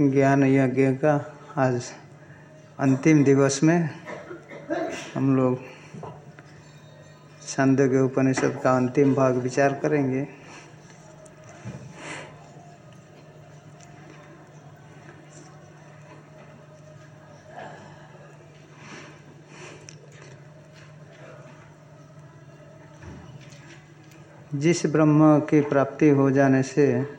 ज्ञान यज्ञ का आज अंतिम दिवस में हम लोग छंद के उपनिषद का अंतिम भाग विचार करेंगे। जिस ब्रह्म की प्राप्ति हो जाने से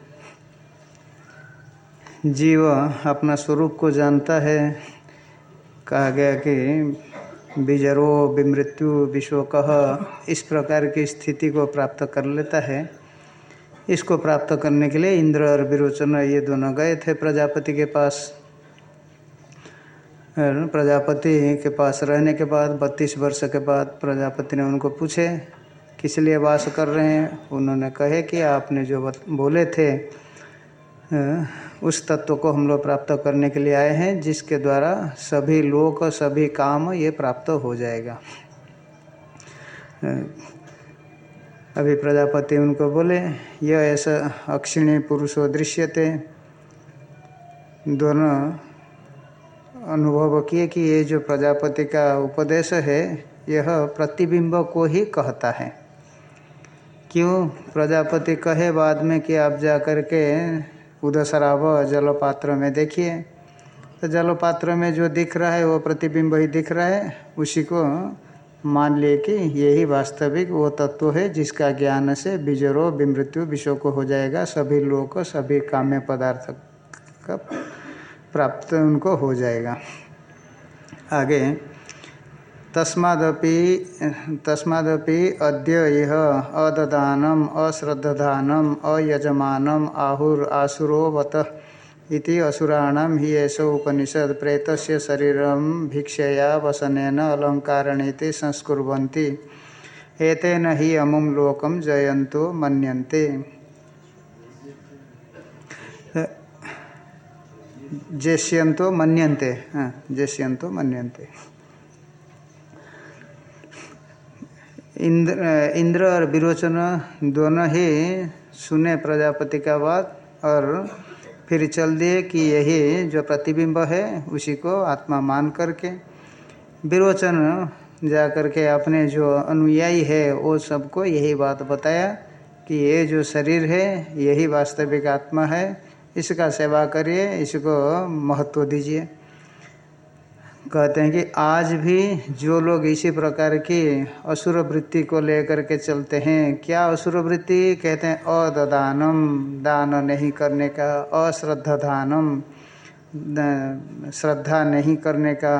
जीव अपना स्वरूप को जानता है। कहा गया कि बिजरो विमृत्यु विशोक इस प्रकार की स्थिति को प्राप्त कर लेता है। इसको प्राप्त करने के लिए इंद्र और विरोचन ये दोनों गए थे प्रजापति के पास। प्रजापति के पास रहने के बाद, बत्तीस वर्ष के बाद प्रजापति ने उनको पूछे, किस लिए वास कर रहे हैं? उन्होंने कहे कि आपने जो बोले थे उस तत्व को हम लोग प्राप्त करने के लिए आए हैं, जिसके द्वारा सभी लोक, सभी काम ये प्राप्त हो जाएगा। अभी प्रजापति उनको बोले, यह ऐसा अक्षिणी पुरुषो दृश्यते। दोनों अनुभव किए कि ये जो प्रजापति का उपदेश है, यह प्रतिबिंब को ही कहता है। क्यों? प्रजापति कहे बाद में कि आप जा कर के उदसराव जल पात्र में देखिए। तो जल पात्र में जो दिख रहा है, वो प्रतिबिंब ही दिख रहा है। उसी को मान लिए कि यही वास्तविक वो तत्व है, जिसका ज्ञान से बिजरो विमृत्यु विश्व को हो जाएगा। सभी लोग सभी काम्य पदार्थ का प्राप्त उनको हो जाएगा। आगे तस्मादपि तस्मादपि अद्य यह अददानम अश्रद्धानम अयजमानम, आहुर आसुरोवत इति असुराणाम ही ऐसा उपनिषद प्रेतस्य शरीरम भिक्षया वसनेन अलंकारणीति संस्कुर्वन्ति। एतेन ही अमुम लोकम जयंतो मन्यन्ते। जेष्यंतो मन्यन्ते। हाँ जेष्यंतो मन्यन्ते। इंद्र इंद्र और विरोचन दोनों ही सुने प्रजापति का बात और फिर चल दिए कि यही जो प्रतिबिंब है, उसी को आत्मा मान करके। विरोचन जा करके अपने जो अनुयायी है, वो सबको यही बात बताया कि ये जो शरीर है, यही वास्तविक आत्मा है, इसका सेवा करिए, इसको महत्व दीजिए। कहते हैं कि आज भी जो लोग इसी प्रकार की असुर वृत्ति को लेकर के चलते हैं, क्या असुर वृत्ति कहते हैं, अददानम, दान नहीं करने का, अश्रद्धा दानम श्रद्धा नहीं करने का,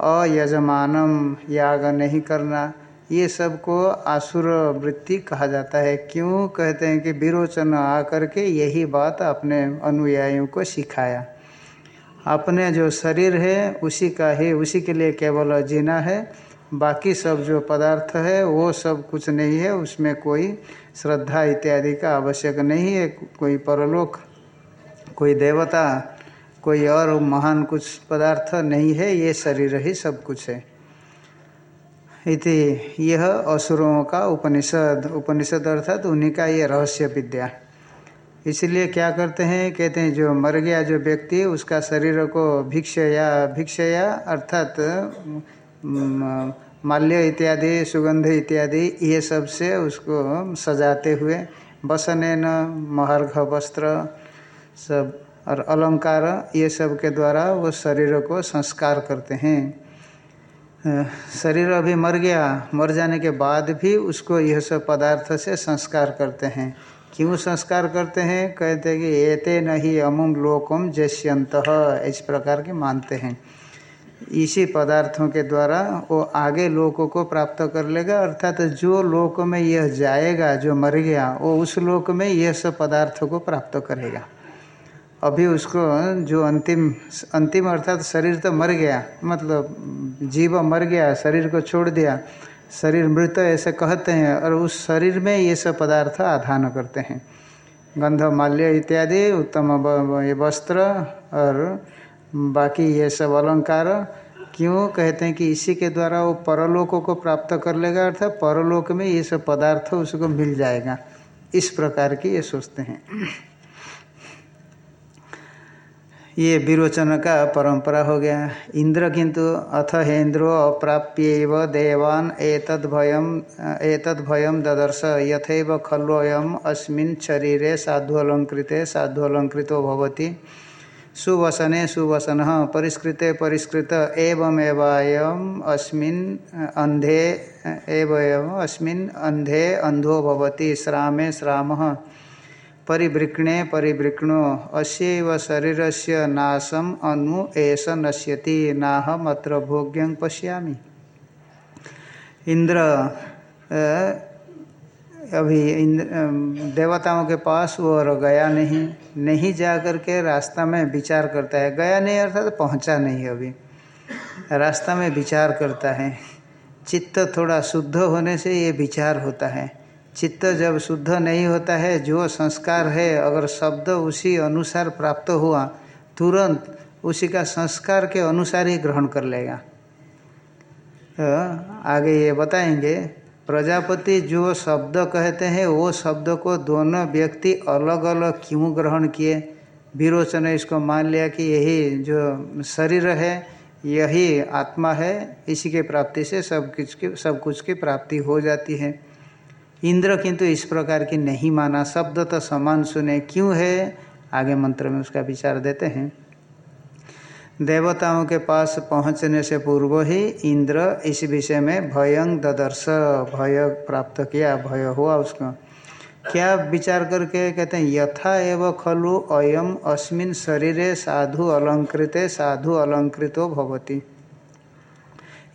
अयजमानम, याग नहीं करना, ये सबको आसुर वृत्ति कहा जाता है। क्यों? कहते हैं कि विरोचन आकर के यही बात अपने अनुयायियों को सिखाया। अपने जो शरीर है, उसी का ही, उसी के लिए केवल जीना है। बाकी सब जो पदार्थ है, वो सब कुछ नहीं है, उसमें कोई श्रद्धा इत्यादि का आवश्यक नहीं है। कोई परलोक, कोई देवता, कोई और महान कुछ पदार्थ नहीं है, ये शरीर ही सब कुछ है। इति, यह असुरों का उपनिषद उपनिषद अर्थात उन्हीं का ये रहस्य विद्या। इसलिए क्या करते हैं, कहते हैं, जो मर गया जो व्यक्ति, उसका शरीर को भिक्षया भिक्षया अर्थात माल्य इत्यादि, सुगंध इत्यादि, ये सबसे उसको सजाते हुए बसने महर्घ वस्त्र सब और अलंकार, ये सब के द्वारा वो शरीर को संस्कार करते हैं। शरीर अभी मर गया, मर जाने के बाद भी उसको यह सब पदार्थ से संस्कार करते हैं। क्यों संस्कार करते हैं? कहते हैं कि एते नहीं अमुम लोकम जैस्यंत इस प्रकार के मानते हैं। इसी पदार्थों के द्वारा वो आगे लोकों को प्राप्त कर लेगा, अर्थात तो जो लोक में यह जाएगा, जो मर गया, वो उस लोक में यह सब पदार्थों को प्राप्त करेगा। अभी उसको जो अंतिम अंतिम अर्थात शरीर तो मर गया मतलब जीव मर गया, शरीर को छोड़ दिया शरीर मृत ऐसे कहते हैं और उस शरीर में ये सब पदार्थ आधान करते हैं। गंध, माल्य इत्यादि, उत्तम ये वस्त्र और बाकी ये सब अलंकार क्यों कहते हैं कि इसी के द्वारा वो परलोकों को प्राप्त कर लेगा अर्थात परलोक में ये सब पदार्थ उसको मिल जाएगा। इस प्रकार की ये सोचते हैं। ये विरोचन का परंपरा हो गया। इंद्र किंतु अथ हेन्द्रो अप्राप्य देवान एतद भयम ददर्श। यथैव खल्वयम अस्मिन् शरीरे साधु अलंकृते साधु अलंकृतो भवति। सुवसने सुवसन परिष्कृते परिष्कृत एवमेवायम अस्मिन् अंधे एवं अस्मिन् अंधे अंधो भवति। श्रामे श्रामः। परिवृक्णे परिवृक्णो अस्य शरीर से नाशम अनु एस नश्यति नाहम अत्र भोग्यं पश्यामि। इंद्र अभी इंद्र देवताओं के पास वो और गया नहीं नहीं जा कर के रास्ता में विचार करता है। गया नहीं अर्थात तो पहुँचा नहीं अभी। रास्ता में विचार करता है। चित्त थोड़ा शुद्ध होने से ये विचार होता है। चित्त जब शुद्ध नहीं होता है, जो संस्कार है, अगर शब्द उसी अनुसार प्राप्त हुआ, तुरंत उसी का संस्कार के अनुसार ही ग्रहण कर लेगा। तो आगे ये बताएँगे, प्रजापति जो शब्द कहते हैं, वो शब्द को दोनों व्यक्ति अलग अलग क्यों ग्रहण किए? विरोचन इसको मान लिया कि यही जो शरीर है, यही आत्मा है, इसी के प्राप्ति से सब कुछ की सब कुछ की प्राप्ति हो जाती है। इंद्र किंतु इस प्रकार की नहीं माना। शब्द तो समान सुने, क्यों है? आगे मंत्र में उसका विचार देते हैं। देवताओं के पास पहुँचने से पूर्व ही इंद्र इस विषय में भयं ददर्श, भय प्राप्त किया, भय हुआ उसको। क्या विचार करके कहते हैं, यथा एव खलु अयम, अस्मिन शरीरे साधु अलंकृते, साधु अलंकृतो भवती।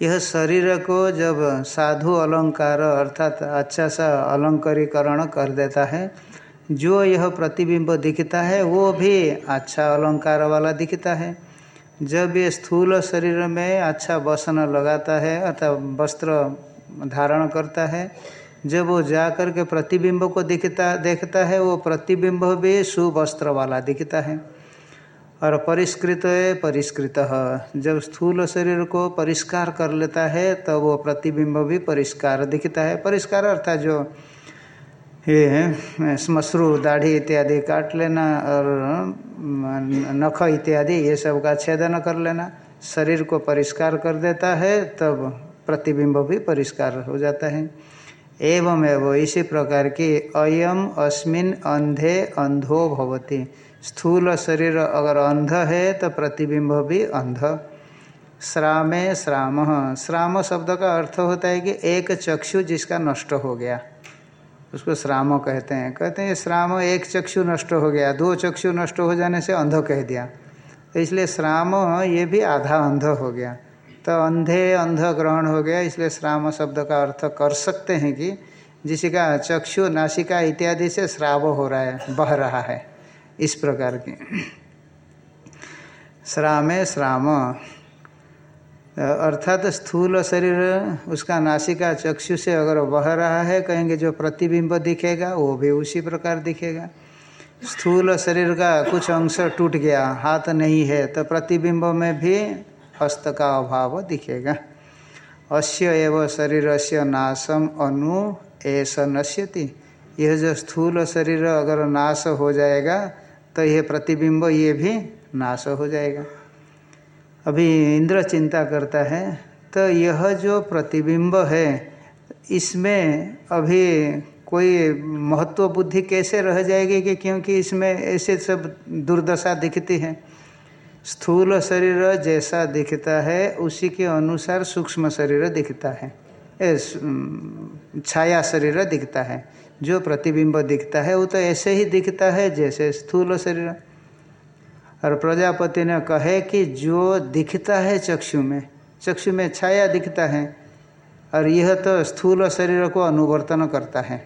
यह शरीर को जब साधु अलंकार अर्थात अच्छा सा अलंकरीकरण कर देता है, जो यह प्रतिबिंब दिखता है, वो भी अच्छा अलंकार वाला दिखता है। जब ये स्थूल शरीर में अच्छा वसन लगाता है अर्थात वस्त्र धारण करता है, जब वो जा कर के प्रतिबिंब को दिखता, देखता है, वो प्रतिबिंब भी सुवस्त्र वाला दिखता है। और परिष्कृत परिष्कृत। जब स्थूल शरीर को परिष्कार कर लेता है तब तो वो प्रतिबिंब भी परिष्कार दिखता है। परिष्कार अर्थात जो ये श्मश्रु दाढ़ी इत्यादि काट लेना और नख इत्यादि, ये सब का छेदन कर लेना। शरीर को परिष्कार कर देता है, तब प्रतिबिंब भी परिष्कार हो जाता है। एवं एवं इसी प्रकार की अयम अस्मिन अंधे अंधो भवती। स्थूल शरीर अगर अंध है तो प्रतिबिंब भी अंध। श्रामे श्राम। श्राम शब्द का अर्थ होता है कि एक चक्षु जिसका नष्ट हो गया। उसको श्राम कहते हैं। कहते हैं, श्राम एक चक्षु नष्ट हो गया, दो चक्षु नष्ट हो जाने से अंध कह दिया। तो इसलिए श्राम ये भी आधा अंध हो गया। तो अंधे अंध ग्रहण हो गया, इसलिए श्राम शब्द का अर्थ कर सकते हैं कि जिसका चक्षु नासिका इत्यादि से श्राव हो रहा है, बह रहा है। इस प्रकार की। श्रामे श्राम। अर्थात स्थूल शरीर, उसका नासिका चक्षु से अगर बह रहा है, कहेंगे जो प्रतिबिंब दिखेगा, वो भी उसी प्रकार दिखेगा। स्थूल शरीर का कुछ अंश टूट गया, हाथ नहीं है तो प्रतिबिंब में भी हस्त का अभाव दिखेगा। अस्य एव शरीर से नाशम अनु ऐसा नश्यति। यह जो स्थूल शरीर अगर नाश हो जाएगा तो यह प्रतिबिंब ये भी नाश हो जाएगा। अभी इंद्र चिंता करता है तो यह जो प्रतिबिंब है, इसमें अभी कोई महत्व बुद्धि कैसे रह जाएगी कि क्योंकि इसमें ऐसे सब दुर्दशा दिखती है। स्थूल शरीर जैसा दिखता है, उसी के अनुसार सूक्ष्म शरीर दिखता है। छाया शरीर दिखता है। जो प्रतिबिंब दिखता है, वो तो ऐसे ही दिखता है जैसे स्थूल शरीर। और प्रजापति ने कहे कि जो दिखता है चक्षु में चक्षु में छाया दिखता है, और यह तो स्थूल शरीर को अनुवर्तन करता है।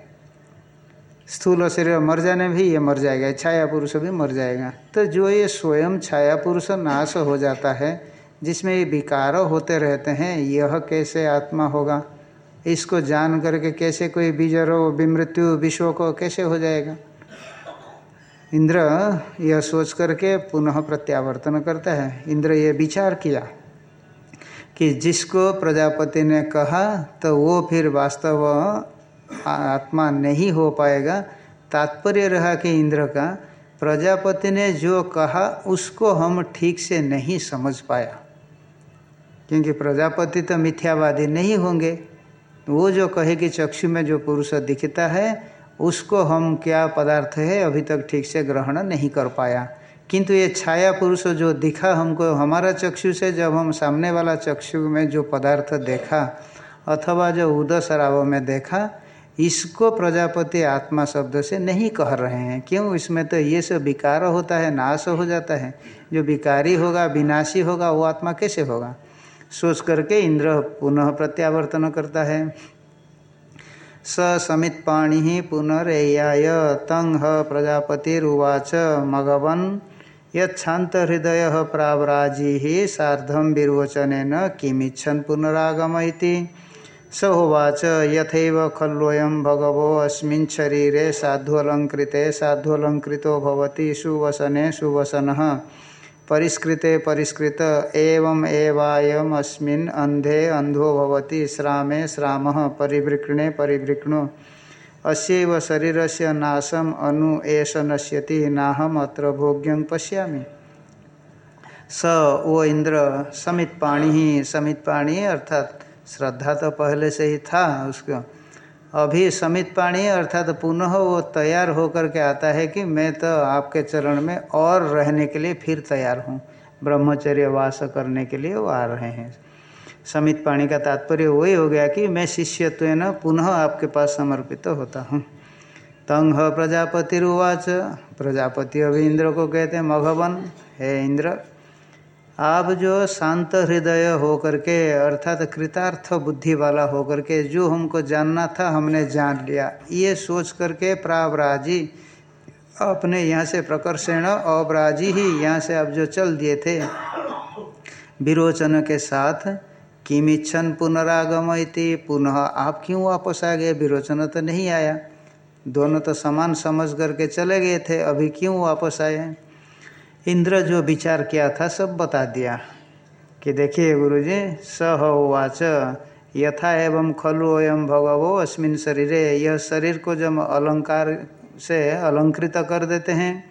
स्थूल शरीर मर जाने भी ये मर जाएगा, छाया पुरुष भी मर जाएगा। तो जो ये स्वयं छाया पुरुष नाश हो जाता है, जिसमें ये विकार होते रहते हैं, यह कैसे आत्मा होगा? इसको जान करके कैसे कोई बीजरो विमृत्यु विश्व को कैसे हो जाएगा? इंद्र यह सोच करके पुनः प्रत्यावर्तन करता है। इंद्र ये विचार किया कि जिसको प्रजापति ने कहा तो वो फिर वास्तव आत्मा नहीं हो पाएगा। तात्पर्य रहा कि इंद्र का, प्रजापति ने जो कहा, उसको हम ठीक से नहीं समझ पाया। क्योंकि प्रजापति तो मिथ्यावादी नहीं होंगे। वो जो कहे कि चक्षु में जो पुरुष दिखता है, उसको हम क्या पदार्थ है, अभी तक ठीक से ग्रहण नहीं कर पाया। किंतु ये छाया पुरुष जो दिखा हमको, हमारा चक्षु से जब हम सामने वाला चक्षु में जो पदार्थ देखा, अथवा जो उदसराव में देखा, इसको प्रजापति आत्मा शब्द से नहीं कह रहे हैं। क्यों? इसमें तो ये सब विकार होता है, नाश हो जाता है। जो विकारी होगा, विनाशी होगा, वो आत्मा कैसे होगा? सोच करके इंद्र पुनः प्रत्यावर्तन करता है। स समित पाणी पुनरेयाय। तंग प्रजापतिरुवाच मघवन यछात हृदय प्रावराजी साधम विरोचन किमिच्छन पुनरागम स उवाच यथैव खल्वयं भगवो अस्मिन् शरीरे साध्वलङ्कृते सुवसने सुवसनः। परिष्कृते परिष्कृत एवं एवायम अस्मिन् अंधे अंधो भवति, श्रामे श्रामः परिवृक्णे परिवृक्णो शरीर से नाशम अनु एष नश्यति, नाहम अत्र भोग्यं पश्यामि। स वो इंद्र समित पाणी ही समित पाणी अर्थात श्रद्धा तो पहले से ही था उसको। अभी समित पाणी अर्थात तो पुनः वो तैयार होकर के आता है कि मैं तो आपके चरण में और रहने के लिए फिर तैयार हूँ। ब्रह्मचर्य वास करने के लिए वो आ रहे हैं। समित पाणी का तात्पर्य वही हो गया कि मैं शिष्यत्व न पुनः आपके पास समर्पित तो होता हूँ। तंग प्रजापतिरुवाच, प्रजापति अभी इंद्र को कहते हैं, मघवन, हे इंद्र आप जो शांत हृदय होकर के, अर्थात कृतार्थ बुद्धि वाला होकर के, जो हमको जानना था हमने जान लिया। ये सोच करके प्रावराजी अपने यहाँ से प्रकर्षण अवराजी ही यहाँ से आप जो चल दिए थे। विरोचन के साथ, किमिच्छन पुनरागम इति, पुनः आप क्यों वापस आ गए? विरोचन तो नहीं आया। दोनों तो समान समझ करके चले गए थे, अभी क्यों वापस आए? इंद्र जो विचार किया था, सब बता दिया कि देखिए गुरु जी स होवाच यथा एवं खलु एवं भगवो, अस्मिन शरीरे, यह शरीर को जब अलंकार से अलंकृत कर देते हैं,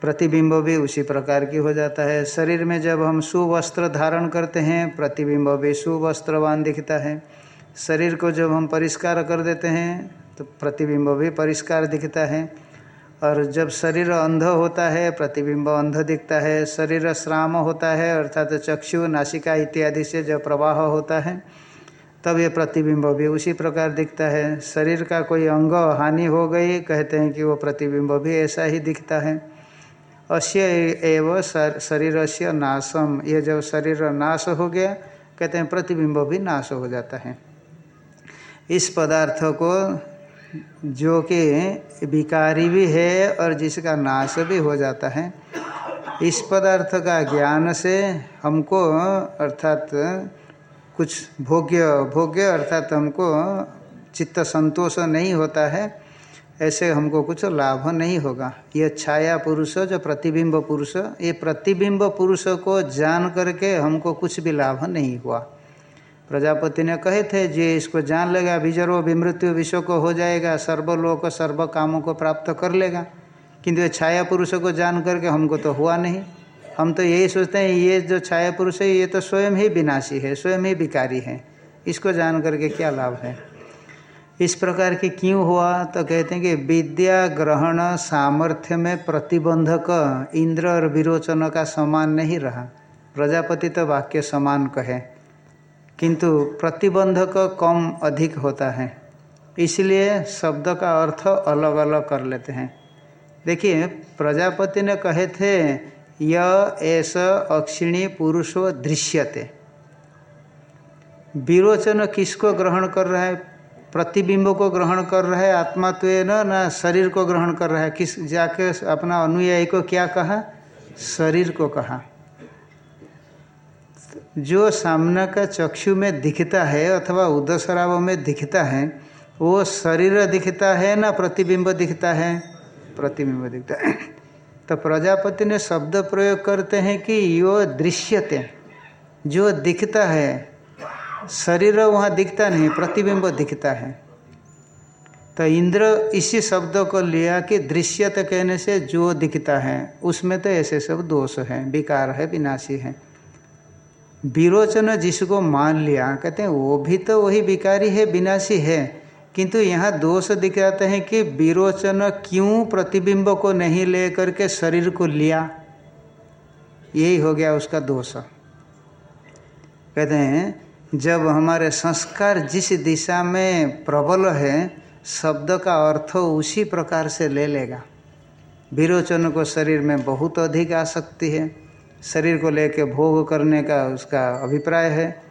प्रतिबिंब भी उसी प्रकार की हो जाता है। शरीर में जब हम सुवस्त्र धारण करते हैं, प्रतिबिंब भी सुवस्त्रवान दिखता है। शरीर को जब हम परिष्कार कर देते हैं तो प्रतिबिंब भी परिष्कार दिखता है। और जब शरीर अंध होता है, प्रतिबिंब अंध दिखता है, शरीर श्राम होता है, अर्थात चक्षु, नासिका इत्यादि से जब प्रवाह होता है, तब ये प्रतिबिंब भी उसी प्रकार दिखता है। शरीर का कोई अंग हानि हो गई, कहते हैं कि वो प्रतिबिंब भी ऐसा ही दिखता है। अश्य एव शरीर से नाशम ये जब शरीर नाश हो गया, कहते हैं प्रतिबिंब भी नाश हो जाता है। इस पदार्थ को जो कि विकारी भी है और जिसका नाश भी हो जाता है। इस पदार्थ का ज्ञान से हमको अर्थात कुछ भोग्य भोग्य अर्थात हमको चित्त संतोष नहीं होता है, ऐसे हमको कुछ लाभ नहीं होगा। ये छाया पुरुष, जो प्रतिबिंब पुरुष, ये प्रतिबिंब पुरुष को जान करके हमको कुछ भी लाभ नहीं हुआ। प्रजापति ने कहे थे, जे, इसको जान लेगा विजरो विमृत्यु विश्व को हो जाएगा, सर्वलोक सर्व कामों को प्राप्त कर लेगा। किंतु ये छाया पुरुष को जान करके हमको तो हुआ नहीं। हम तो यही सोचते हैं, ये जो छाया पुरुष है, ये तो स्वयं ही विनाशी है, स्वयं ही विकारी है। इसको जान करके क्या लाभ है? इस प्रकार के क्यों हुआ? तो कहते हैं कि विद्या ग्रहण सामर्थ्य में प्रतिबंधक इंद्र और विरोचन का समान नहीं रहा। प्रजापति तो वाक्य समान कहे। किंतु प्रतिबंधक कम अधिक होता है। इसलिए शब्द का अर्थ अलग अलग कर लेते हैं। देखिए, प्रजापति ने कहे थे, य ऐस अक्षिणी पुरुषो दृश्यते। विरोचन किसको ग्रहण कर रहा है? प्रतिबिंब को ग्रहण कर रहा है? आत्मा तो न ना शरीर को ग्रहण कर रहा है? किस जाके अपना अनुयायी को क्या कहा? शरीर को कहा। जो सामने का चक्षु में दिखता है अथवा उदसराव में दिखता है, वो शरीर दिखता है ना प्रतिबिंब दिखता है? प्रतिबिंब दिखता है। तो प्रजापति ने शब्द प्रयोग करते हैं कि यो दृश्यते। जो दिखता है, शरीर वहाँ दिखता नहीं, प्रतिबिंब दिखता है। तो इंद्र इसी शब्द को लिया कि दृश्यत कहने से जो दिखता है, उसमें तो ऐसे सब दोष हैं, विकार है, विनाशी है। विरोचन जिसको मान लिया, कहते हैं, वो भी तो वही विकारी है, विनाशी है। किंतु यहाँ दोष दिखाते हैं कि विरोचन क्यों प्रतिबिंब को नहीं ले करके शरीर को लिया। यही हो गया उसका दोष। कहते हैं, जब हमारे संस्कार जिस दिशा में प्रबल है, शब्द का अर्थ उसी प्रकार से ले लेगा। विरोचन को शरीर में बहुत अधिक आसक्ति है। शरीर को लेकर भोग करने का उसका अभिप्राय है।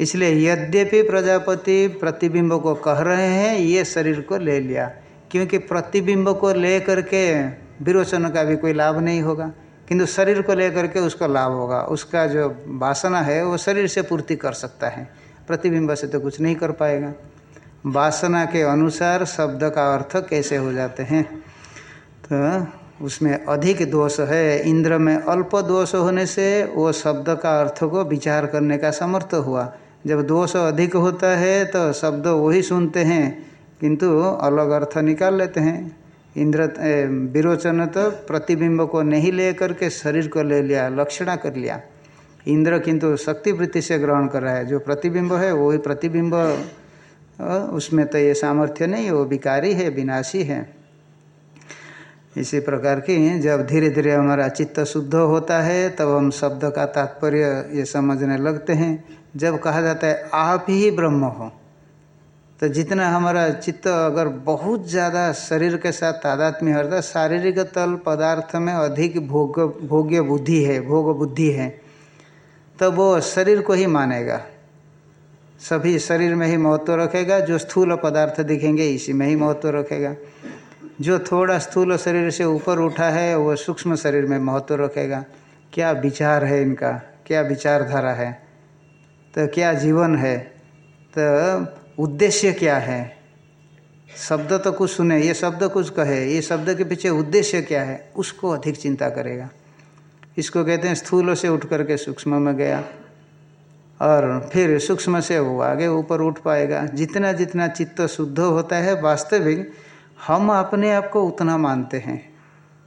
इसलिए यद्यपि प्रजापति प्रतिबिंब को कह रहे हैं, ये शरीर को ले लिया। क्योंकि प्रतिबिंब को ले करके विरोचन का भी कोई लाभ नहीं होगा। किंतु शरीर को लेकर के उसका लाभ होगा। उसका जो वासना है, वो शरीर से पूर्ति कर सकता है। प्रतिबिंब से तो कुछ नहीं कर पाएगा। वासना के अनुसार शब्द का अर्थ कैसे हो जाते हैं? तो उसमें अधिक दोष है, इंद्र में अल्प दोष होने से वो शब्द का अर्थ को विचार करने का समर्थ हुआ। जब दोष अधिक होता है तो शब्द वही सुनते हैं, किंतु अलग अर्थ निकाल लेते हैं। इंद्र विरोचन तो प्रतिबिंब को नहीं ले करके शरीर को ले लिया, लक्षणा कर लिया। इंद्र किंतु शक्ति वृत्ति से ग्रहण कर रहा है, जो प्रतिबिंब है, वही प्रतिबिंब उसमें तो ये सामर्थ्य नहीं, वो विकारी है, विनाशी है। इसी प्रकार की जब धीरे धीरे हमारा चित्त शुद्ध होता है, तब हम शब्द का तात्पर्य ये समझने लगते हैं। जब कहा जाता है, आप ही ब्रह्म हो तो जितना हमारा चित्त अगर बहुत ज़्यादा शरीर के साथ तादात्म्य होता है शारीरिक तल पदार्थ में अधिक भोग, भोग्य बुद्धि है, भोग बुद्धि है तो वो शरीर को ही मानेगा। सभी शरीर में ही महत्व रखेगा, जो स्थूल पदार्थ दिखेंगे, इसी में ही महत्व रखेगा। जो थोड़ा स्थूल शरीर से ऊपर उठा है, वो सूक्ष्म शरीर में महत्व रखेगा। क्या विचार है इनका? क्या विचारधारा है? तो क्या जीवन है? तो उद्देश्य क्या है? शब्द तो कुछ सुने, ये शब्द कुछ कहे, ये शब्द के पीछे उद्देश्य क्या है? उसको अधिक चिंता करेगा। इसको कहते हैं स्थूल से उठ करके सूक्ष्म में गया। और फिर सूक्ष्म से वो आगे ऊपर उठ पाएगा। जितना जितना चित्त शुद्ध होता है, वास्तविक हम अपने आप को उतना मानते हैं।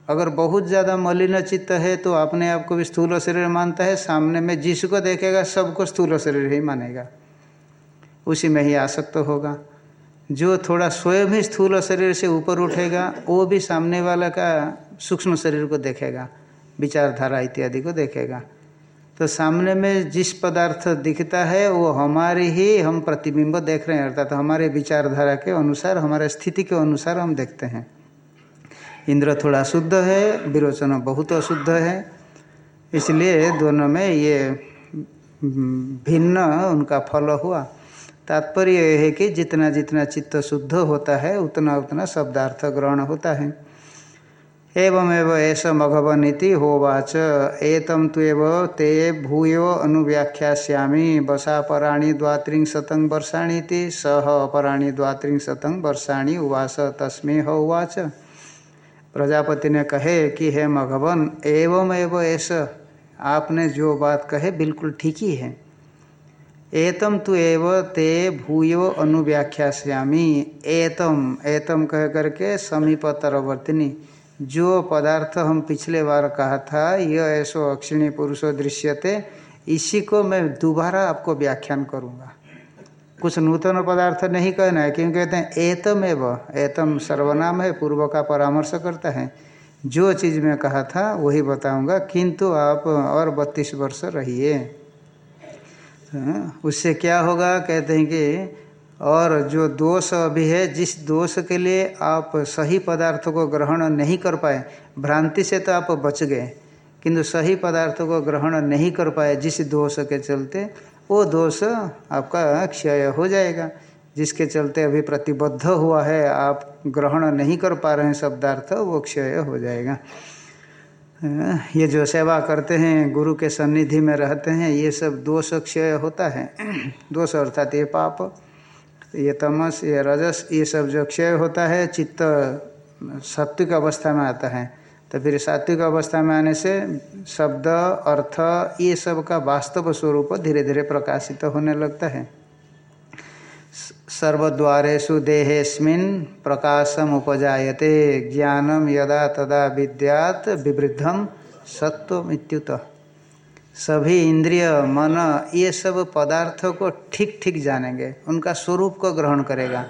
अगर बहुत ज़्यादा मलिन चित्त है तो अपने आप को भी स्थूल शरीर मानता है। सामने में जिसको देखेगा, सबको स्थूल शरीर ही मानेगा। उसी में ही आसक्त तो होगा। जो थोड़ा स्वयं ही स्थूल शरीर से ऊपर उठेगा, वो भी सामने वाला का सूक्ष्म शरीर को देखेगा, विचारधारा इत्यादि को देखेगा। तो सामने में जिस पदार्थ दिखता है, वो हमारे ही हम प्रतिबिंब देख रहे हैं, अर्थात हमारे विचारधारा के अनुसार, हमारे स्थिति के अनुसार हम देखते हैं। इंद्र थोड़ा शुद्ध है, विरोचन बहुत अशुद्ध है, इसलिए दोनों में ये भिन्न उनका फल हुआ। तात्पर्य यह है कि जितना जितना चित्त शुद्ध होता है, उतना उतना शब्दार्थ ग्रहण होता है। एवमेव ऐसा मघवनीति होवाच। एतम तुव ते भूयो अनुव्याख्यास्यामी। बसापराणी द्वात्रिंशतं वर्षाणी सह अपराणी द्वात्रिंशतं वर्षाणी उवास तस्में उवाच प्रजापति ने कहे कि, हे मघवन एवं एव ऐसा आपने जो बात कहे बिल्कुल ठीक ही है। एतम तो एव ते भूयो अनुव्याख्यास्यामी। एतम एतम कह करके समीपतरवर्तिनी जो पदार्थ हम पिछले बार कहा था यह ऐसो अक्षिणी पुरुषो दृश्यते इसी को मैं दोबारा आपको व्याख्यान करूँगा। कुछ नूतन पदार्थ नहीं कहना है क्योंकि कहते हैं एतम एव एतम सर्वनाम है पूर्व का परामर्श करता है। जो चीज़ मैं कहा था वही बताऊँगा किंतु आप और बत्तीस वर्ष रहिए। हाँ, उससे क्या होगा कहते हैं कि और जो दोष अभी है, जिस दोष के लिए आप सही पदार्थ को ग्रहण नहीं कर पाए, भ्रांति से तो आप बच गए, किंतु सही पदार्थ को ग्रहण नहीं कर पाए, जिस दोष के चलते, वो दोष आपका क्षय हो जाएगा। जिसके चलते अभी प्रतिबद्ध हुआ है, आप ग्रहण नहीं कर पा रहे हैं शब्दार्थ, वो क्षय हो जाएगा। ये जो सेवा करते हैं, गुरु के सन्निधि में रहते हैं, ये सब दोष क्षय होता है। दोष अर्थात ये पाप ये तमस, ये रजस, ये सब जो क्षय होता है, चित्त सात्विक अवस्था में आता है। तो फिर सात्विक अवस्था में आने से शब्द, अर्थ, ये सब का वास्तव स्वरूप धीरे धीरे प्रकाशित तो होने लगता है। सर्वद्वारेषु देहेस्मिन् प्रकाशम उपजायते, ज्ञानम यदा तदा विद्यात, विवृद्धम सत्वमित्युत सभी इंद्रिय, मन, ये सब पदार्थों को ठीक ठीक जानेंगे। उनका स्वरूप को ग्रहण करेगा।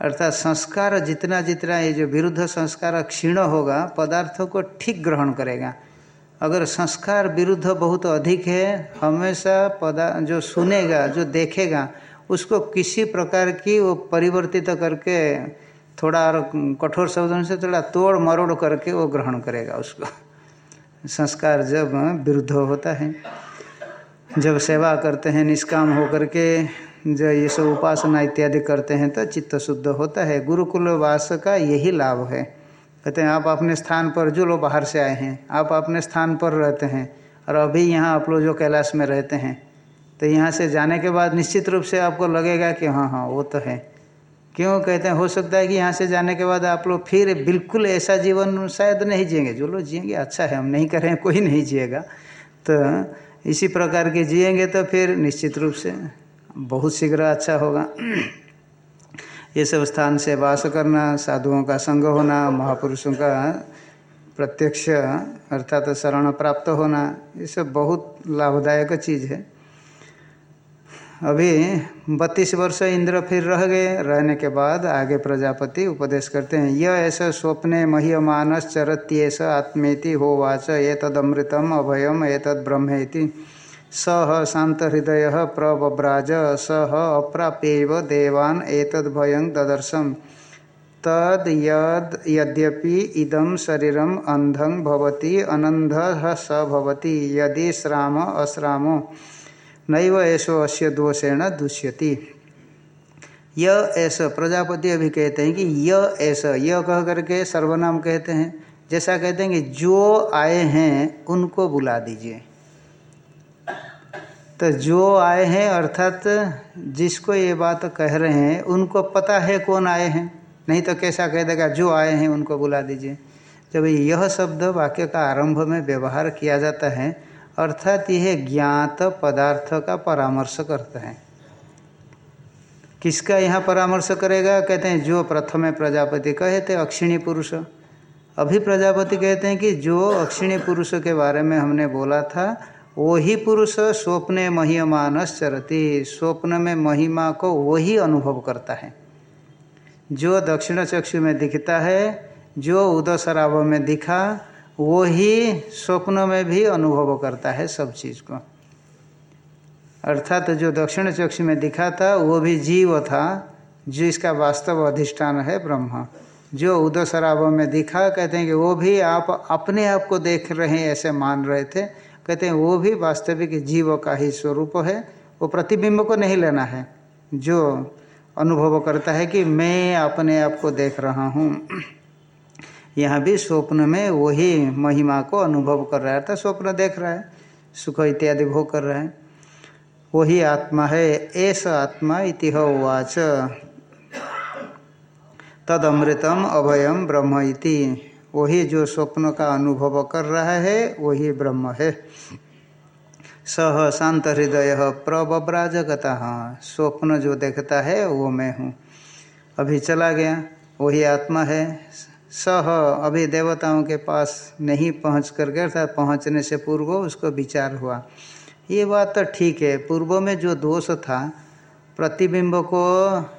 अर्थात संस्कार जितना जितना ये जो विरुद्ध संस्कार क्षीण होगा, पदार्थों को ठीक ग्रहण करेगा। अगर संस्कार विरुद्ध बहुत अधिक है, हमेशा पदा, जो सुनेगा, जो देखेगा, उसको किसी प्रकार की वो परिवर्तित करके थोड़ा और कठोर शब्दों से थोड़ा तोड़ मरोड़ करके वो ग्रहण करेगा उसको। संस्कार जब विरुद्ध होता है। जब सेवा करते हैं, निष्काम होकर के जो ये सब उपासना इत्यादि करते हैं तो चित्त शुद्ध होता है। गुरुकुल वास का यही लाभ है। कहते हैं, आप अपने स्थान पर जो लोग बाहर से आए हैं, आप अपने स्थान पर रहते हैं और अभी यहाँ आप लोग जो कैलाश में रहते हैं तो यहाँ से जाने के बाद निश्चित रूप से आपको लगेगा कि हाँ हाँ वो तो है। क्यों कहते हैं? हो सकता है कि यहाँ से जाने के बाद आप लोग फिर बिल्कुल ऐसा जीवन शायद नहीं जिएँगे। जो लोग जिएँगे अच्छा है, हम नहीं कर, कोई नहीं जिएगा। तो इसी प्रकार के जिएँगे तो फिर निश्चित रूप से बहुत शीघ्र अच्छा होगा। ये सब स्थान से वास करना, साधुओं का संग होना, महापुरुषों का प्रत्यक्ष अर्थात शरण प्राप्त होना, ये सब बहुत लाभदायक चीज़ है। अभी बत्तीस वर्ष इंद्र फिर रह गए। रहने के बाद आगे प्रजापति उपदेश करते हैं, यह ऐसा स्वप्ने मह्यमानस चरत्येश आत्मेति होवाच ये तदमृतम अभयम ये तद ब्रह्मेति सह शांत हृदय प्रब्राज सह अप्राप्यव देवान, एतद भयं ददर्शम। तद यद यद्यपि इदम शरीरम अंधं भवति अनंध स भवति, यदि श्राम अश्रामो। नैव ऐसो अश्य दोषेण दुष्यति। य ऐसा प्रजापति अभी कहते हैं कि य ऐसा य कह करके सर्वनाम कहते हैं। जैसा कहते हैं कि जो आए हैं, उनको बुला दीजिए। तो जो आए हैं, अर्थात जिसको ये बात कह रहे हैं, उनको पता है कौन आए हैं। नहीं तो कैसा कह देगा, जो आए हैं, उनको बुला दीजिए। जब यह शब्द वाक्य का आरंभ में व्यवहार किया जाता है अर्थात यह ज्ञात पदार्थ का परामर्श करता है। किसका यहाँ परामर्श करेगा? कहते हैं, जो प्रथम प्रजापति कहे थे, अक्षिणी पुरुष। अभी प्रजापति कहते हैं कि जो अक्षिणी पुरुष के बारे में हमने बोला था, वही पुरुष स्वप्न महिमानस चरती। स्वप्न में महिमा को वही अनुभव करता है। जो दक्षिण चक्षु में दिखता है, जो उदसराव में दिखा वो ही स्वप्न में भी अनुभव करता है सब चीज़ को। अर्थात तो जो दक्षिण चक्षु में दिखा था, वो भी जीव था, जो इसका वास्तव अधिष्ठान है ब्रह्म। जो उदय शराब में दिखा, कहते हैं कि वो भी आप अपने आप को देख रहे हैं, ऐसे मान रहे थे। कहते हैं वो भी वास्तविक जीव का ही स्वरूप है, वो प्रतिबिंब को नहीं लेना है। जो अनुभव करता है कि मैं अपने आप को देख रहा हूँ। यहाँ भी स्वप्न में वही महिमा को अनुभव कर रहा है, अर्थात स्वप्न देख रहा है, सुख इत्यादि भोग कर रहा है। वही आत्मा है ऐसा आत्मा इतिह उवाच तद अमृतम अभयम ब्रह्म इति। वही जो स्वप्न का अनुभव कर रहा है, वही ब्रह्म है। सह शांत हृदय प्रब्राजगता स्वप्न जो देखता है, वो मैं हूँ। अभी चला गया, वही आत्मा है। सह अभी देवताओं के पास नहीं पहुँच करके अर्थात पहुँचने से पूर्व उसको विचार हुआ। ये बात तो ठीक है, पूर्व में जो दोष था, प्रतिबिंब को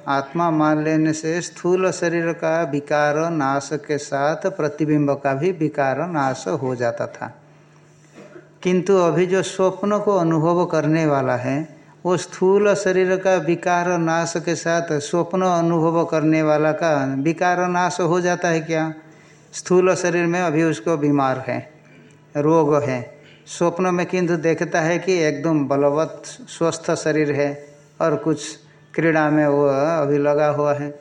आत्मा मान लेने से स्थूल शरीर का विकार नाश के साथ प्रतिबिंब का भी विकार नाश हो जाता था। किंतु अभी जो स्वप्न को अनुभव करने वाला है वो स्थूल शरीर का विकार नाश के साथ स्वप्न अनुभव करने वाला का विकार नाश हो जाता है क्या? स्थूल शरीर में अभी उसको बीमार है, रोग है। स्वप्न में किंतु देखता है कि एकदम बलवत, स्वस्थ शरीर है और कुछ क्रीड़ा में वो अभी लगा हुआ है।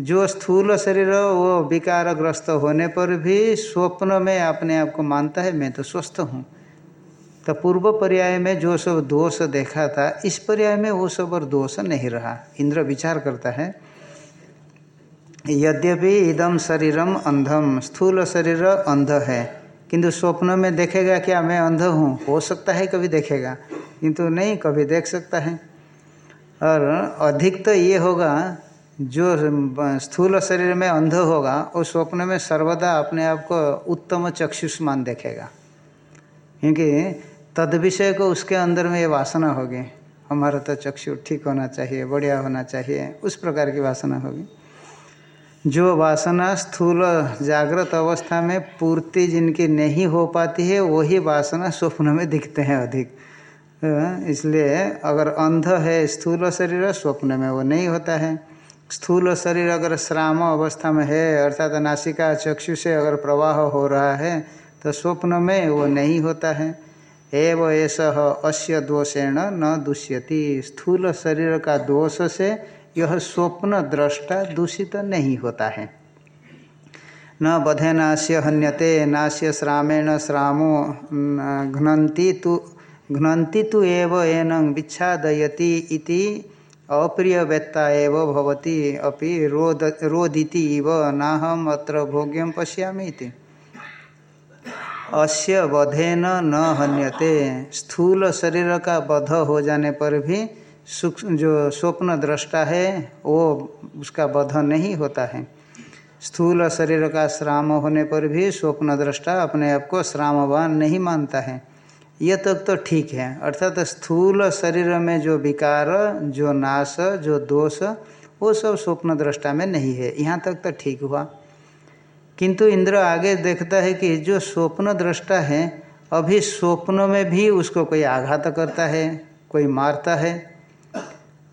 जो स्थूल शरीर वो विकारग्रस्त होने पर भी स्वप्न में अपने आप को मानता है, मैं तो स्वस्थ हूँ। तो पूर्व पर्याय में जो सब दोष देखा था, इस पर्याय में वो सब और दोष नहीं रहा। इंद्र विचार करता है, यद्यपि इदम शरीरम अंधम स्थूल शरीर अंध है। किंतु स्वप्न में देखेगा क्या, मैं अंध हूँ? हो सकता है कभी देखेगा, किंतु नहीं, कभी देख सकता है। और अधिक तो ये होगा, जो स्थूल शरीर में अंध होगा, वो स्वप्न में सर्वदा अपने आप को उत्तम चक्षुष्मान देखेगा। क्योंकि तद विषय को उसके अंदर में ये वासना होगी। हमारा तो चक्षु ठीक होना चाहिए, बढ़िया होना चाहिए, उस प्रकार की वासना होगी। जो वासना स्थूल जागृत अवस्था में पूर्ति जिनकी नहीं हो पाती है, वही वासना स्वप्न में दिखते हैं अधिक। इसलिए अगर अंध है स्थूल शरीर, स्वप्न में वो नहीं होता है। स्थूल शरीर अगर श्राम अवस्था में है, अर्थात नासिका चक्षु से अगर प्रवाह हो रहा है तो स्वप्न में वो नहीं होता है। एव ऐसा अस्य दोषेण न दुष्यति। स्थूल शरीर का दोष से यह स्वप्न दृष्टा दूषित नहीं होता है। न बधे नाश्य हन्यते नाश्य श्रामेण श्रामो घ्नती तो घ्नती तो एव एन विच्छादयति इति अप्रिय वेत्ता एव भवति, अपि रोद, रोदिति इव। नाहम अत्र भोग्यम पश्यामि इति। अस्य बधेन न हन्यते। स्थूल शरीर का बध हो जाने पर भी जो स्वप्न दृष्टा है, वो उसका बध नहीं होता है। स्थूल शरीर का श्राम होने पर भी स्वप्न दृष्टा अपने आप को श्रामवान नहीं मानता है। यह तक तो ठीक है। अर्थात तो स्थूल शरीर में जो विकार, जो नाश, जो दोष, वो सब स्वप्न दृष्टा में नहीं है। यहाँ तक तो ठीक हुआ। किंतु इंद्र आगे देखता है कि जो स्वप्न दृष्टा है, अभी स्वप्न में भी उसको कोई आघात करता है, कोई मारता है।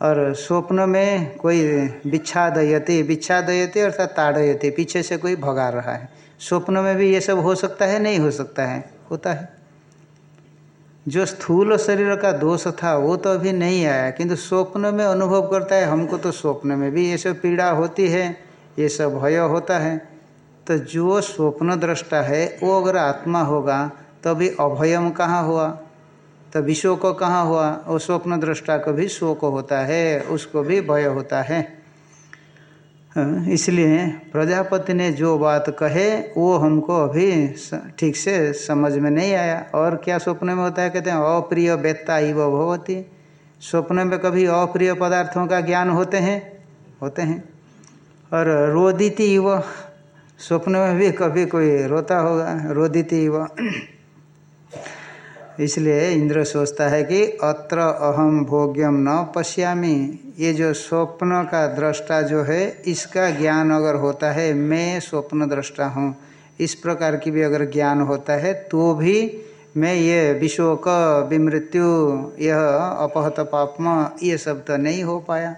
और स्वप्न में कोई बिच्छादयति बिच्छादयति अर्थात ताड़यति, पीछे से कोई भगा रहा है। स्वप्न में भी ये सब हो सकता है, नहीं हो सकता है, होता है। जो स्थूल शरीर का दोष था, वो तो अभी नहीं आया। किंतु स्वप्न में अनुभव करता है, हमको तो स्वप्न में भी ये सब पीड़ा होती है, ये सब भय होता है। तो जो स्वप्न दृष्टा है वो अगर आत्मा होगा तो अभी अभयम कहाँ हुआ? तो विशोक कहाँ हुआ? वो स्वप्न दृष्टा को भी शोक होता है उसको भी भय होता है। हाँ, इसलिए प्रजापति ने जो बात कहे वो हमको अभी ठीक से समझ में नहीं आया। और क्या स्वप्न में होता है? कहते हैं अप्रिय बेत्ता इव भवती। स्वप्न में कभी अप्रिय पदार्थों का ज्ञान होते हैं? होते हैं। और रोदिति इव स्वप्न में भी कभी कोई रोता होगा रोदिति इव इसलिए इंद्र सोचता है कि अत्र अहम भोग्यम न पश्यामी। ये जो स्वप्न का दृष्टा जो है, इसका ज्ञान अगर होता है, मैं स्वप्न दृष्टा हूँ। इस प्रकार की भी अगर ज्ञान होता है तो भी मैं ये विशोक, विमृत्यु, यह अपहत पापमा ये सब तो नहीं हो पाया।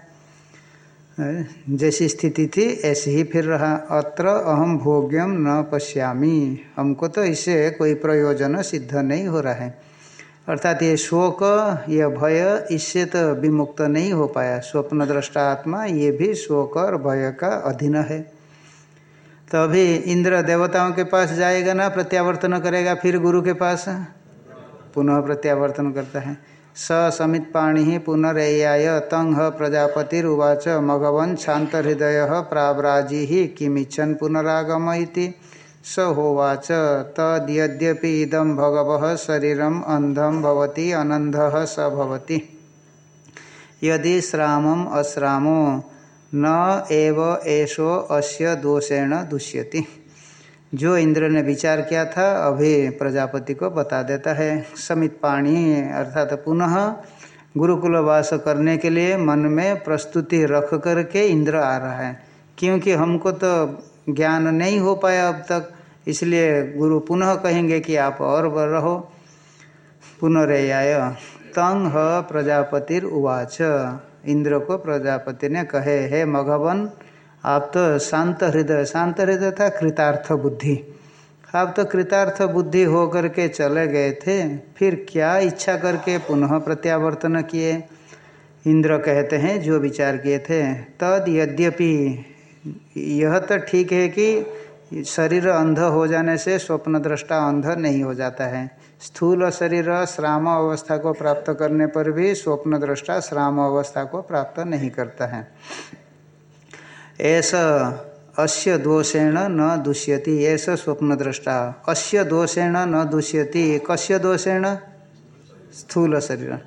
जैसी स्थिति थी, ऐसे ही फिर रहा। अत्र अहम भोग्यम न पश्यामी। हमको तो इससे कोई प्रयोजन सिद्ध नहीं हो रहा है। अर्थात ये शोक यह भय, इससे तो विमुक्त नहीं हो पाया। स्वप्न दृष्टा आत्मा ये भी शोक और भय का अधीन है। तो अभी इंद्र देवताओं के पास जाएगा ना, प्रत्यावर्तन करेगा फिर गुरु के पास? पुनः प्रत्यावर्तन करता है। स समित पाणी पुनरेयाय तंग प्रजापतिरुवाच मघवन शांत हृदय प्राव्राजी किमिच्छन पुनरागम स होवाच तद्यद्यपि इदम भगव शरीरम अंधम भवति अनंध स भवति। यदि श्रामम अश्रामो, न एव एषो अस्य दोषेण दुष्यति। जो इंद्र ने विचार किया था, अभी प्रजापति को बता देता है। समित पाणी, अर्थात पुनः गुरुकुल वास करने के लिए मन में प्रस्तुति रख करके इंद्र आ रहा है। क्योंकि हमको तो ज्ञान नहीं हो पाया अब तक, इसलिए गुरु पुनः कहेंगे कि आप और रहो। पुनरेयाय। तंग प्रजापतिर उवाच। इंद्र को प्रजापति ने कहे, हे मघवन आप तो शांत हृदय शांत हृदय था, कृतार्थ बुद्धि। आप तो कृतार्थ बुद्धि हो करके चले गए थे, फिर क्या इच्छा करके पुनः प्रत्यावर्तन किए? इंद्र कहते हैं, जो विचार किए थे, तद यद्यपि, यह तो ठीक है कि शरीर अंध हो जाने से स्वप्न दृष्टा अंध नहीं हो जाता है। स्थूल शरीर श्राम अवस्था को प्राप्त करने पर भी स्वप्न दृष्टा श्राम अवस्था को प्राप्त नहीं करता है। ऐसा अस्य दोषेण न दुष्यति ऐसा स्वप्न दृष्टा अस्य दोषेण न दुष्यति, कस्य दोषेण? स्थूल शरीर।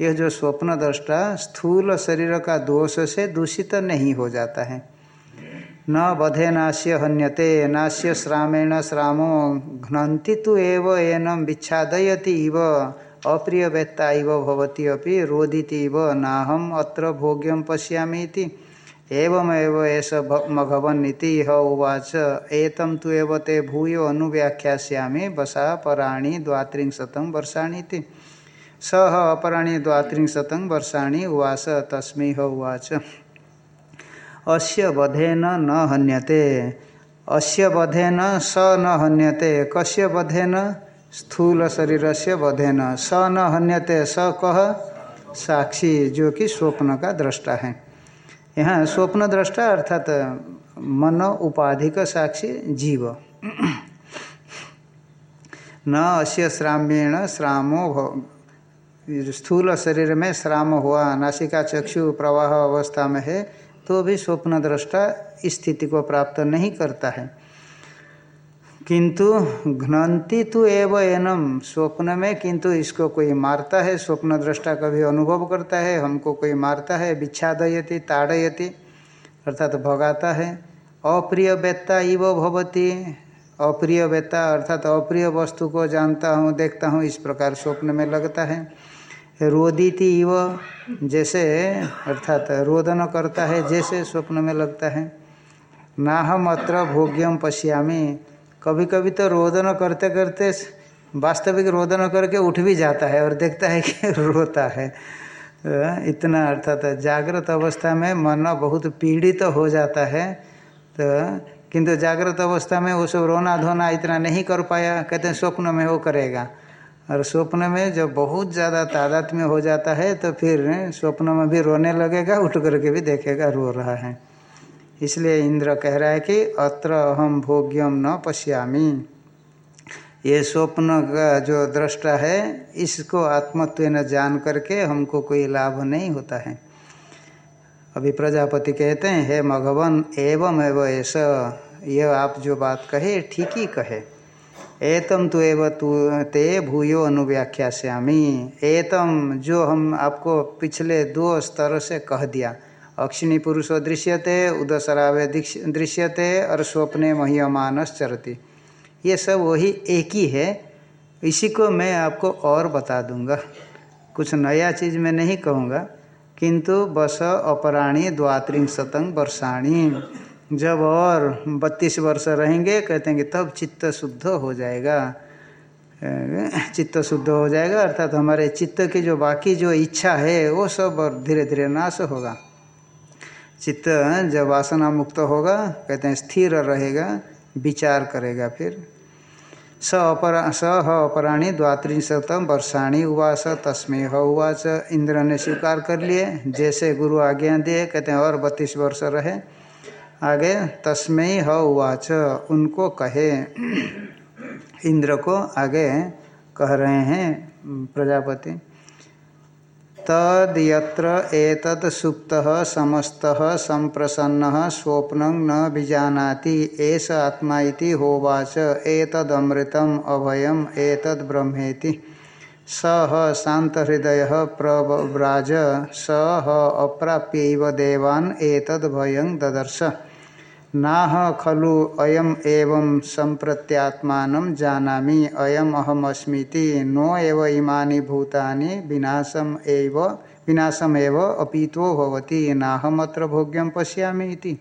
यह जो स्वप्न दृष्टा स्थूल शरीर का दोष से दूषित नहीं हो जाता है। न बधे नाश्य हन्यते नाश्य श्रामेण श्रामो, घ्नन्ति तो एव एनम विच्छादयति इव अप्रिय वेत्ता इव भवती अभी रोदिति नाहम अत्र भोग्यम पश्यामी एवमेव एष मघवन्नीति ह उवाच। एतम तो एव ते भूयो अनुव्याख्यास्यामि। बसा पराणी द्वात्रिंशतं वर्षाणी स अपराणी द्वात्रिंशतं वर्षाणी उवाच। तस्मै ह उवाच। अस्य बधेन न हन्यते। अस्य बधेन स न हन्यते। कस्य बधेन स्थूल शरीर से बधेन स न हन्यते। स कह साक्षी, जो कि स्वप्न का दृष्टा है। यहाँ स्वप्न दृष्टा अर्थात मन उपाधि का साक्षी जीव। न अस्य श्राम्येण श्रामो स्थूल शरीर में श्राम हुआ, नासिका चक्षु प्रवाह अवस्था में है तो भी स्वप्न दृष्टा स्थिति को प्राप्त नहीं करता है। किंतु घ्नंति तो एव एनम। स्वप्न में किंतु इसको कोई मारता है, स्वप्न दृष्टा कभी अनुभव करता है, हमको कोई मारता है विच्छादयति ताड़यति, अर्थात तो भगाता है। अप्रिय वेत्ता इव भवती। अप्रिय वेत्ता अर्थात तो अप्रिय वस्तु को जानता हूँ, देखता हूँ, इस प्रकार स्वप्न में लगता है। रोदिति इव, जैसे, अर्थात रोदन करता है, जैसे स्वप्न में लगता है। ना हम अत्र भोग्यम पश्यामी। कभी कभी तो रोदन करते करते वास्तविक रोदन करके उठ भी जाता है और देखता है कि रोता है। इतना अर्थात जागृत अवस्था में मन बहुत पीड़ित तो हो जाता है। तो किंतु जागृत अवस्था में वो सब रोना धोना इतना नहीं कर पाया, कहते हैं स्वप्न में वो करेगा। और स्वप्न में जब बहुत ज़्यादा तादाद में हो जाता है तो फिर स्वप्न में भी रोने लगेगा, उठ करके भी देखेगा, रो रहा है। इसलिए इंद्र कह रहा है कि अत्र अहम भोग्यम न पश्यामी। ये स्वप्न का जो दृष्टा है, इसको आत्मत्व न जान करके हमको कोई लाभ नहीं होता है। अभी प्रजापति कहते हैं, हे मघवन एवं एवं ऐसा यह आप जो बात कहे, ठीक ही कहे। एतम तो एव तु, ते भूयो अनुव्याख्यास्यामी। एतम जो हम आपको पिछले दो स्तर से कह दिया अक्षिणी पुरुषो दृश्यते, उदसरावे दृश्यते, और स्वप्ने मह्यमानस चरती। ये सब वही एक ही है। इसी को मैं आपको और बता दूँगा। कुछ नया चीज़ मैं नहीं कहूँगा, किंतु बस अपराणी द्वात्रिंशतं वर्षाणी। जब और बत्तीस वर्ष रहेंगे, कहते हैं कि तब चित्त शुद्ध हो जाएगा। चित्त शुद्ध हो जाएगा, अर्थात हमारे चित्त की जो बाकी जो इच्छा है, वो सब धीरे धीरे नाश होगा। चित्त जब वासना मुक्त होगा, कहते हैं, स्थिर रहेगा, विचार करेगा फिर। स अपरा, स ह अपराणी द्वात्रिशतम वर्षाणी उवास तस्में ह उवाच। इंद्र ने स्वीकार कर लिए, जैसे गुरु आज्ञा दिए, कहते हैं, और बत्तीस वर्ष रहे। आगे तस्मय ह उवाच, उनको कहे। इंद्र को आगे कह रहे हैं, प्रजापति। तद यत्र एतद सुप्त समस्त संप्रसन्न स्वप्न न बीजानाति एस आत्मा इति होवाच। एतदमृतम अभयम, एतद ब्रह्मेति। स शांतहृदय प्रव्राज। स अप्राप्य देवान्, एतद ददर्श। नाह खलु अयम एवं संप्रत्यात्मान जानामि, अयम अहमस्मीति, नो एव इमानि भूतानि, विनाशम एव विनाशम एव अपीतो भवति, नाहमत्र भोग्यम पश्यामि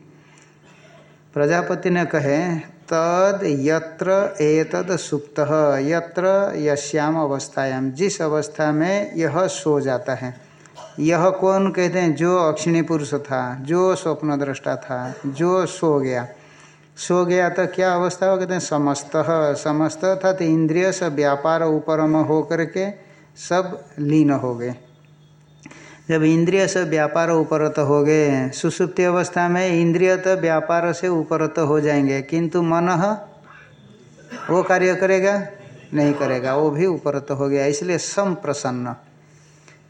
प्रजापति ने कहे, तद यत्र एतद सुप्त, यत्र यश्याम अवस्थायाम जिस अवस्था में यह सो जाता। है यह कौन कहते हैं? जो अक्षिणी पुरुष था, जो स्वप्न दृष्टा था, जो सो गया। सो गया तो क्या अवस्था हो? कहते हैं समस्त समस्त अर्थात इंद्रिय सब व्यापार ऊपरम हो करके सब लीन हो गए। जब इंद्रिय से व्यापार उपरत हो गए, सुसुप्ति अवस्था में इंद्रिय तो व्यापार से उपरत हो जाएँगे, किंतु मन वो कार्य करेगा? नहीं करेगा, वो भी उपरत हो गया, इसलिए सम प्रसन्न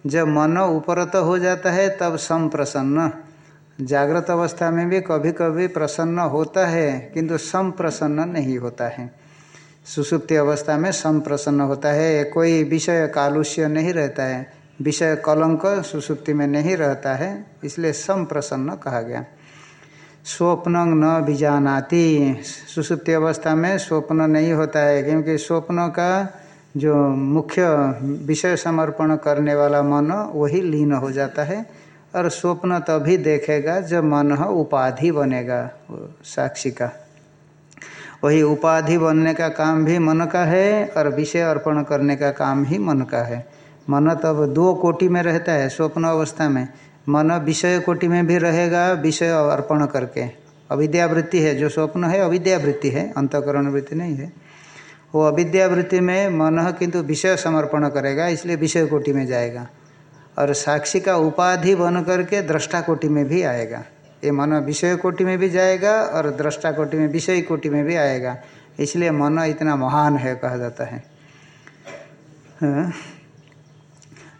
जब मन उपरत हो जाता है, तब सम प्रसन्न जागृत अवस्था में भी कभी कभी प्रसन्न होता है, किंतु सम प्रसन्न नहीं होता है। सुसुप्ति अवस्था में सम प्रसन्न होता है, कोई विषय कालुष्य नहीं रहता है, विषय कलंक सुसुप्ति में नहीं रहता है, इसलिए संप्रसन्न कहा गया। स्वप्न न बीजानाति सुसुप्ति अवस्था में स्वप्न नहीं होता है, क्योंकि स्वप्न का जो मुख्य विषय समर्पण करने वाला मन, वही लीन हो जाता है और स्वप्न तभी देखेगा जब मन उपाधि बनेगा, साक्षी का। वही उपाधि बनने का काम भी मन का है और विषय अर्पण करने का काम ही मन का है। मन तब दो कोटि में रहता है, स्वप्न अवस्था में। मन विषय कोटि में भी रहेगा, विषय अर्पण करके। अविद्यावृत्ति है, जो स्वप्न है, अविद्यावृत्ति है, अंतकरण वृत्ति नहीं है। वो अविद्यावृत्ति में मन किंतु विषय समर्पण करेगा, इसलिए विषय कोटि में जाएगा। और साक्षी का उपाधि बन करके दृष्टा कोटि में भी आएगा। ये मन विषय कोटि में भी जाएगा और दृष्टा कोटि में, विषय कोटि में भी आएगा। इसलिए मन इतना महान है कहा जाता है। हाँ।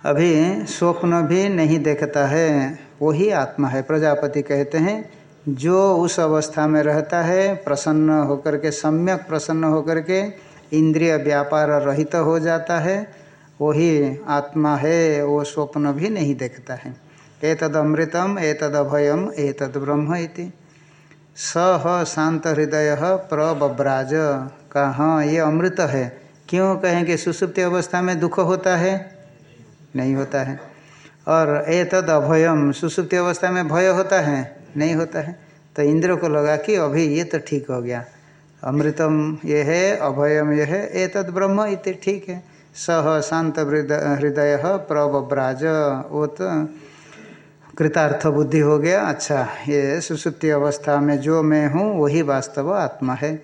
अभी स्वप्न भी नहीं देखता है, वही आत्मा है। प्रजापति कहते हैं, जो उस अवस्था में रहता है, प्रसन्न होकर के, सम्यक प्रसन्न होकर के इंद्रिय व्यापार रहित हो जाता है, वही आत्मा है, वो स्वप्न भी नहीं देखता है। एतद अमृतम, एतद अभयम, एतद ब्रह्म इति। स शांत हृदय प्रब्राज का हाँ ये अमृत है? क्यों कहें कि सुसुप्ति अवस्था में दुख होता है? नहीं होता है। और एतद अभयम, सुसुप्ति अवस्था में भय होता है? नहीं होता है। तो इंद्र को लगा कि अभी ये तो ठीक हो गया। अमृतम ये है, अभयम ये है ए तद ब्रह्म इति, ठीक है। सह शांत हृदय प्रब्राज वो तो कृतार्थ बुद्धि हो गया। अच्छा ये सुसुप्ति अवस्था में जो मैं हूँ, वही वास्तव आत्मा है।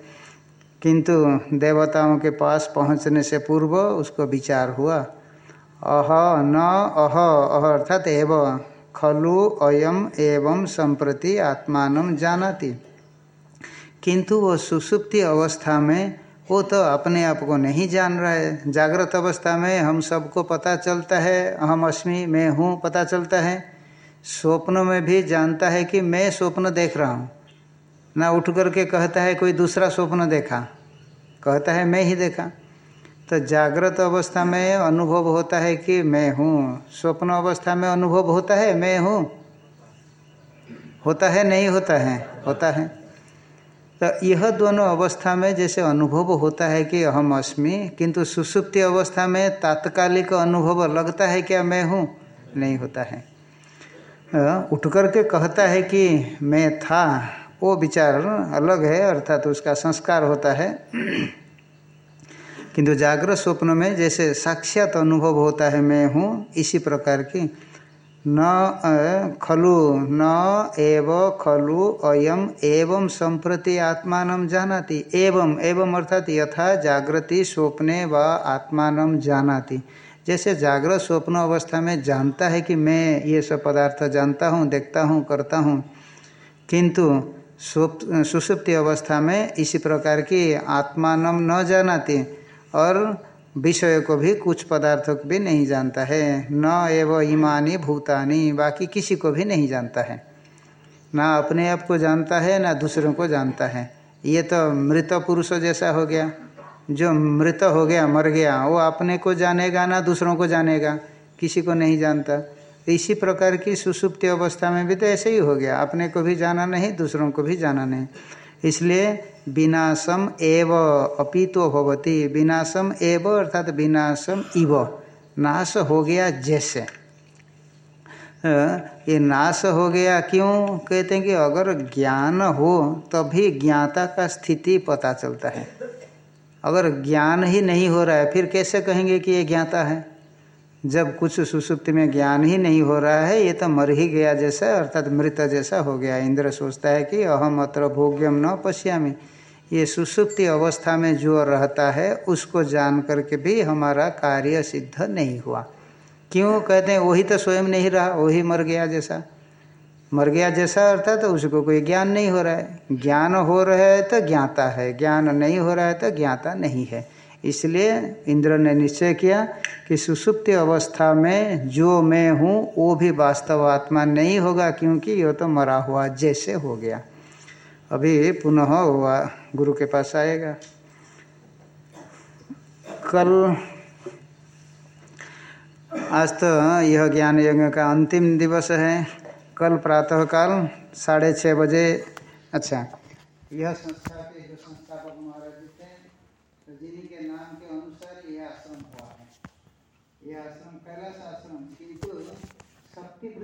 किंतु देवताओं के पास पहुँचने से पूर्व उसको विचार हुआ। अह, न, अह अह अर्थात एव, खलु अयम एवं संप्रति आत्मान जानाति। किंतु वो सुसुप्ति अवस्था में, वो तो अपने आप को नहीं जान रहा है। जागृत अवस्था में हम सबको पता चलता है, अहम अस्मि, मैं हूँ, पता चलता है। स्वप्न में भी जानता है कि मैं स्वप्न देख रहा हूँ। ना उठ करके कहता है, कोई दूसरा स्वप्न देखा? कहता है, मैं ही देखा। तो जागृत अवस्था में अनुभव होता है कि मैं हूँ। स्वप्न अवस्था में अनुभव होता है, मैं हूँ। होता है, नहीं होता है? होता है। तो यह दोनों अवस्था में जैसे अनुभव होता है कि अहम अस्मि, किंतु सुसुप्ति अवस्था में तात्कालिक अनुभव लगता है क्या मैं हूँ? नहीं होता है। उठ करके कहता है कि मैं था, वो विचार अलग है, अर्थात तो उसका संस्कार होता है। किंतु जागृत स्वप्न में जैसे साक्षात अनुभव होता है मैं हूँ, इसी प्रकार की न खलु, न एव खलु, अयम एवं संप्रति आत्मान जानाति। एवं एवं अर्थात यथा जागृति स्वप्ने व आत्मान जानाति। जैसे जागृत स्वप्न अवस्था में जानता है कि मैं ये सब पदार्थ जानता हूँ, देखता हूँ, करता हूँ। किंतु सुसुप्ति अवस्था में इसी प्रकार की आत्मान न जानाती। और विषय को भी कुछ पदार्थों को भी नहीं जानता है। न एव ईमानी भूतानी, बाकी किसी को भी नहीं जानता है। ना अपने आप को जानता है, ना दूसरों को जानता है। ये तो मृत पुरुष जैसा हो गया। जो मृत हो गया, मर गया, वो अपने को जानेगा, ना दूसरों को जानेगा, किसी को नहीं जानता। इसी प्रकार की सुसुप्ति अवस्था में भी तो ऐसे ही हो गया। अपने को भी जाना नहीं, दूसरों को भी जाना नहीं। इसलिए विनाशम एव अपितो भवती। विनाशम एव अर्थात विनाशम इव। नाश हो गया जैसे। ये नाश हो गया क्यों? कहते हैं कि अगर ज्ञान हो, तभी ज्ञाता का स्थिति पता चलता है। अगर ज्ञान ही नहीं हो रहा है, फिर कैसे कहेंगे कि ये ज्ञाता है? जब कुछ सुसुप्ति में ज्ञान ही नहीं हो रहा है, ये तो मर ही गया जैसा, अर्थात मृत जैसा हो गया। इंद्र सोचता है कि अहम अत्र भोग्यम न पश्यामी। ये सुसुप्ति अवस्था में जो रहता है, उसको जान करके भी हमारा कार्य सिद्ध नहीं हुआ। क्यों? कहते हैं, वही तो स्वयं नहीं रहा, वही मर गया जैसा। मर गया जैसा, अर्थात तो उसको कोई ज्ञान नहीं हो रहा है। ज्ञान हो रहा है तो ज्ञाता है, ज्ञान नहीं हो रहा है तो ज्ञाता नहीं है। इसलिए इंद्र ने निश्चय किया कि सुसुप्ति अवस्था में जो मैं हूँ, वो भी वास्तव आत्मा नहीं होगा क्योंकि यह तो मरा हुआ जैसे हो गया। अभी पुनः हुआ, गुरु के पास आएगा। कल आज तो यह ज्ञान यज्ञ का अंतिम दिवस है। कल प्रातःकाल साढ़े छः बजे अच्छा यह संस्था